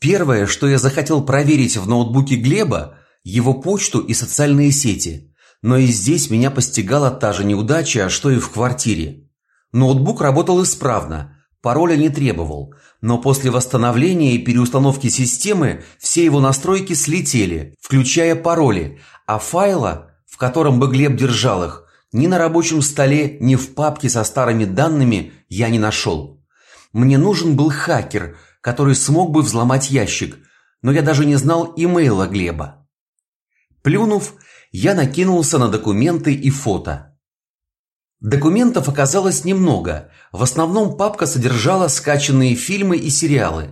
Первое, что я захотел проверить в ноутбуке Глеба, его почту и социальные сети. Но и здесь меня постигала та же неудача, что и в квартире. Ноутбук работал исправно, пароля не требовал, но после восстановления и переустановки системы все его настройки слетели, включая пароли, а файла, в котором бы Глеб держал их, ни на рабочем столе, ни в папке со старыми данными я не нашел. Мне нужен был хакер, который смог бы взломать ящик, но я даже не знал имейла Глеба. Плюнув, я накинулся на документы и фото. Документов оказалось немного. В основном папка содержала скачанные фильмы и сериалы.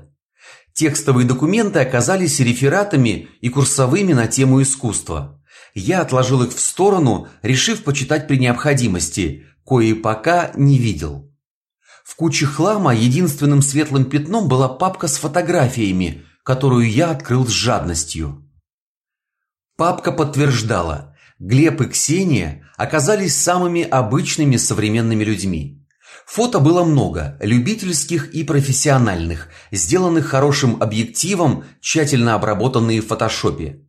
Текстовые документы оказались рефератами и курсовыми на тему искусства. Я отложил их в сторону, решив почитать при необходимости, кои пока не видел. Куче хлама единственным светлым пятном была папка с фотографиями, которую я открыл с жадностью. Папка подтверждала: Глеб и Ксения оказались самыми обычными современными людьми. Фото было много, любительских и профессиональных, сделанных хорошим объективом, тщательно обработанные в фотошопе.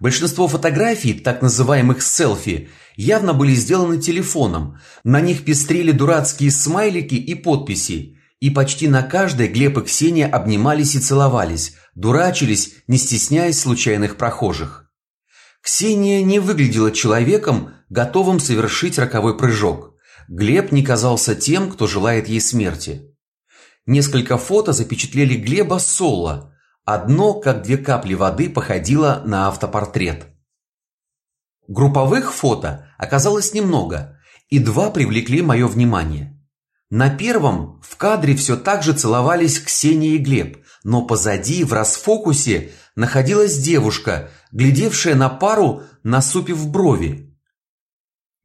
Большинство фотографий, так называемых селфи, явно были сделаны телефоном. На них пестрели дурацкие смайлики и подписи, и почти на каждой Глеб и Ксения обнимались и целовались, дурачились, не стесняясь случайных прохожих. Ксения не выглядела человеком, готовым совершить роковой прыжок. Глеб не казался тем, кто желает ей смерти. Несколько фото запечатлели Глеба соло. Одно, как две капли воды, походило на автопортрет. Групповых фото оказалось немного, и два привлекли мое внимание. На первом в кадре все так же целовались Ксения и Глеб, но позади в расфокусе находилась девушка, глядевшая на пару, насупив брови.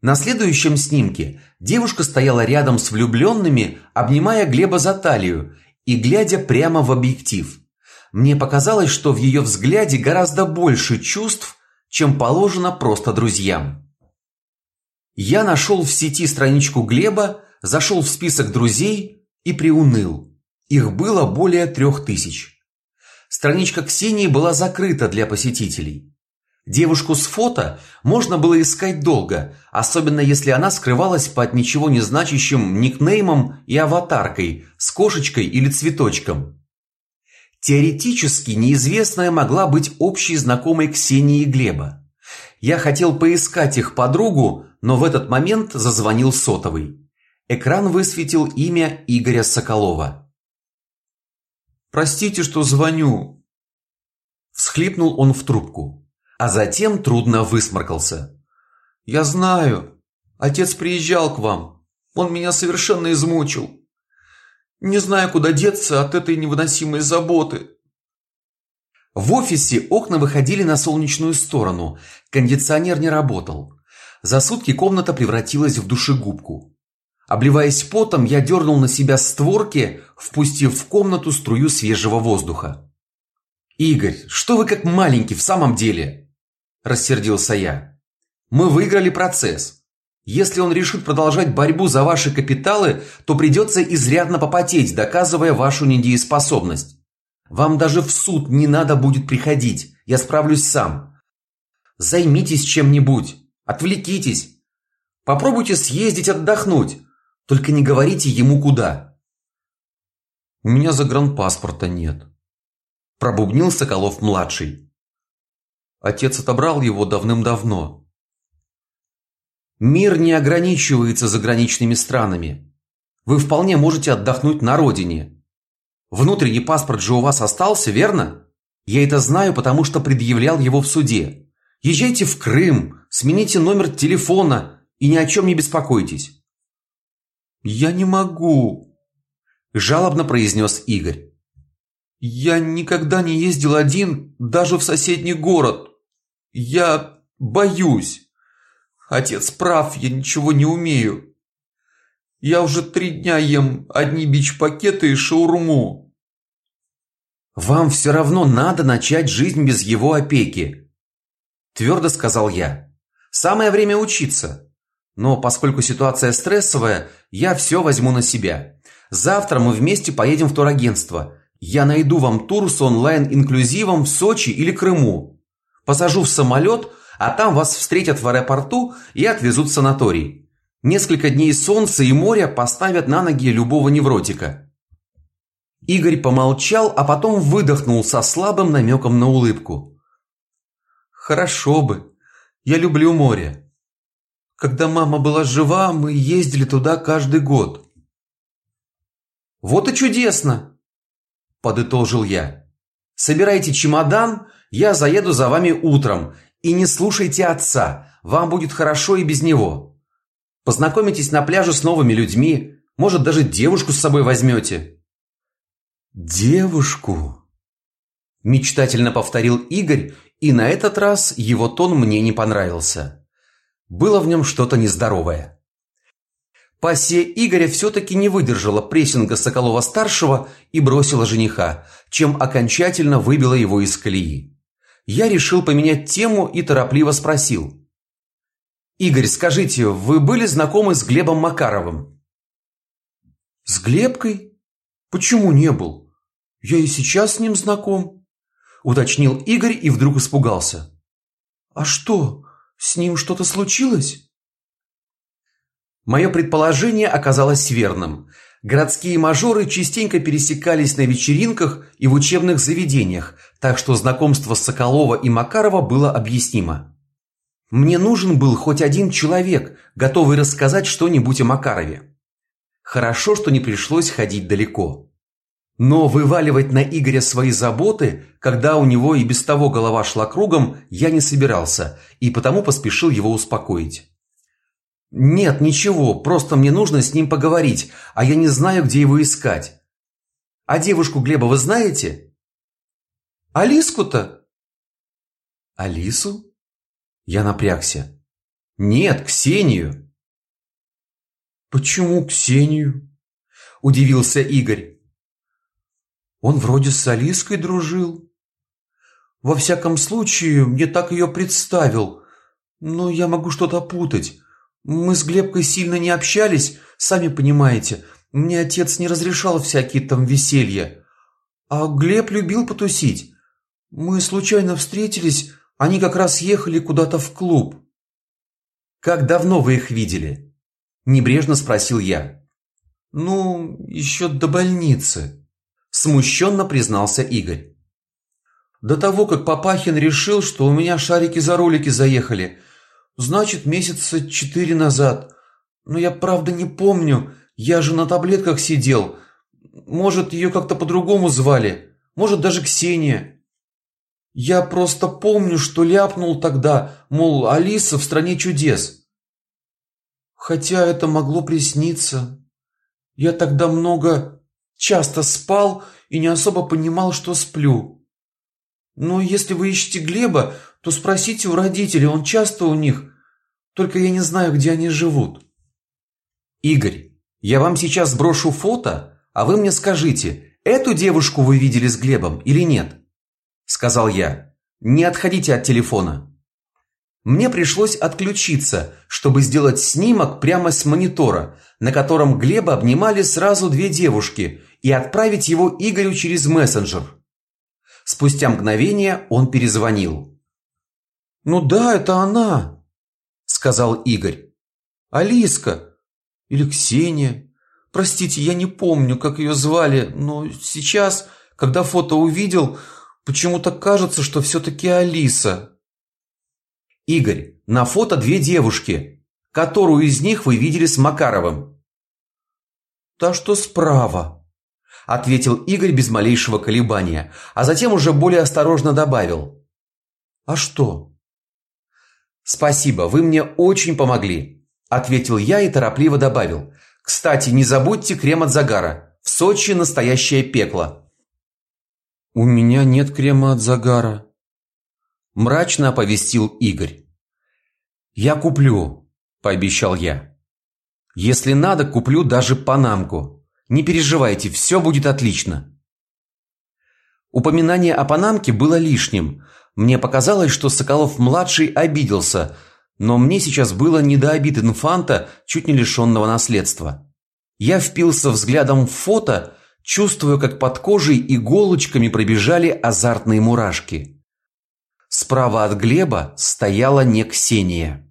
На следующем снимке девушка стояла рядом с влюбленными, обнимая Глеба за талию и глядя прямо в объектив. Мне показалось, что в ее взгляде гораздо больше чувств, чем положено просто друзьям. Я нашел в сети страничку Глеба, зашел в список друзей и приуныл. Их было более трех тысяч. Страничка Ксении была закрыта для посетителей. Девушку с фото можно было искать долго, особенно если она скрывалась под ничего не значащим никнеймом и аватаркой с кошечкой или цветочком. Теоретически неизвестная могла быть общей знакомой Ксении и Глеба. Я хотел поискать их подругу, но в этот момент зазвонил сотовый. Экран высветил имя Игоря Соколова. Простите, что звоню. Всхлипнул он в трубку, а затем трудно высморкался. Я знаю. Отец приезжал к вам. Он меня совершенно измучил. Не знаю, куда деться от этой невыносимой заботы. В офисе окна выходили на солнечную сторону. Кондиционер не работал. За сутки комната превратилась в душегубку. Обливаясь потом, я дернул на себя створки, впустив в комнату струю свежего воздуха. Игорь, что вы как маленький в самом деле? рассердился я. Мы выиграли процесс. Если он решит продолжать борьбу за ваши капиталы, то придется изрядно попотеть, доказывая вашу недееспособность. Вам даже в суд не надо будет приходить. Я справлюсь сам. Займитесь чем-нибудь, отвлекитесь. Попробуйте съездить отдохнуть. Только не говорите ему куда. У меня загранпаспорта нет, пробубнил Соколов младший. Отец отобрал его давным-давно. Мир не ограничивается заграничными странами. Вы вполне можете отдохнуть на родине. Внутренний паспорт же у вас остался, верно? Я это знаю, потому что предъявлял его в суде. Езжайте в Крым, смените номер телефона и ни о чем не беспокойтесь. Я не могу, жалобно произнес Игорь. Я никогда не ездил один, даже в соседний город. Я боюсь. Отец прав, я ничего не умею. Я уже три дня ем одни бич-пакеты и шаурму. Вам все равно надо начать жизнь без его опеки, твердо сказал я. Самое время учиться. Но поскольку ситуация стрессовая, я все возьму на себя. Завтра мы вместе поедем в турагентство. Я найду вам тур с онлайн-инклюзивом в Сочи или Крыму. Посажу в самолет, а там вас встретят в аэропорту и отвезут в санаторий. Несколько дней солнца и моря поставят на ноги любого невротика. Игорь помолчал, а потом выдохнул со слабым намеком на улыбку. Хорошо бы. Я люблю море. Когда мама была жива, мы ездили туда каждый год. Вот и чудесно, подытожил я. Собирайте чемодан, я заеду за вами утром, и не слушайте отца. Вам будет хорошо и без него. Познакомитесь на пляже с новыми людьми, может, даже девушку с собой возьмете». Девушку, мечтательно повторил Игорь, и на этот раз его тон мне не понравился. Было в нем что-то нездоровое. Пассия Игоря все-таки не выдержала прессинга Соколова-старшего и бросила жениха, чем окончательно выбила его из колеи. Я решил поменять тему и торопливо спросил. «Игорь, скажите, вы были знакомы с Глебом Макаровым?» «С Глебкой? Почему не был? Я и сейчас с ним знаком», – уточнил Игорь и вдруг испугался. «А что, с ним что-то случилось?» Мое предположение оказалось верным. Городские мажоры частенько пересекались на вечеринках и в учебных заведениях, так что знакомство с Соколова и Макарова было объяснимо. Мне нужен был хоть один человек, готовый рассказать что-нибудь о Макарове. Хорошо, что не пришлось ходить далеко. Но вываливать на Игоря свои заботы, когда у него и без того голова шла кругом, я не собирался, и потому поспешил его успокоить. Нет, ничего, просто мне нужно с ним поговорить, а я не знаю, где его искать. А девушку Глеба вы знаете? Алиску-то? Алису? Я напрягся. Нет, Ксению. Почему Ксению? Удивился Игорь. Он вроде с Алиской дружил. Во всяком случае, мне так ее представил. Но я могу что-то путать. Мы с Глебкой сильно не общались, сами понимаете. Мне отец не разрешал всякие там веселья. А Глеб любил потусить. Мы случайно встретились, они как раз ехали куда-то в клуб. Как давно вы их видели? Небрежно спросил я. Ну, еще до больницы. Смущенно признался Игорь. До того, как Папахин решил, что у меня шарики за ролики заехали – Значит, месяца четыре назад. Но я правда не помню. Я же на таблетках сидел. Может, ее как-то по-другому звали. Может, даже Ксения. Я просто помню, что ляпнул тогда, мол, Алиса в стране чудес. Хотя это могло присниться. Я тогда много часто спал и не особо понимал, что сплю. Но если вы ищете Глеба, то спросите у родителей, он часто у них. Только я не знаю, где они живут. Игорь, я вам сейчас сброшу фото, а вы мне скажите, эту девушку вы видели с Глебом или нет? Сказал я. Не отходите от телефона. Мне пришлось отключиться, чтобы сделать снимок прямо с монитора, на котором Глеба обнимали сразу две девушки, и отправить его Игорю через мессенджер. Спустя мгновение он перезвонил. «Ну да, это она», сказал Игорь. Алиска или Ксения. Простите, я не помню, как ее звали, но сейчас, когда фото увидел, почему-то кажется, что все таки Алиса. Игорь, на фото две девушки. Которую из них вы видели с Макаровым? Та, что справа, ответил Игорь без малейшего колебания, а затем уже более осторожно добавил: А что? Спасибо, вы мне очень помогли, ответил я и торопливо добавил: Кстати, не забудьте крем от загара. В Сочи настоящее пекло. У меня нет крема от загара, мрачно оповестил Игорь. Я куплю, пообещал я. Если надо, куплю даже панамку. Не переживайте, все будет отлично. Упоминание о панамке было лишним, мне показалось, что Соколов-младший обиделся, но мне сейчас было не до обид инфанта, чуть не лишенного наследства. Я впился взглядом в фото, чувствуя, как под кожей иголочками пробежали азартные мурашки. Справа от Глеба стояла не Ксения.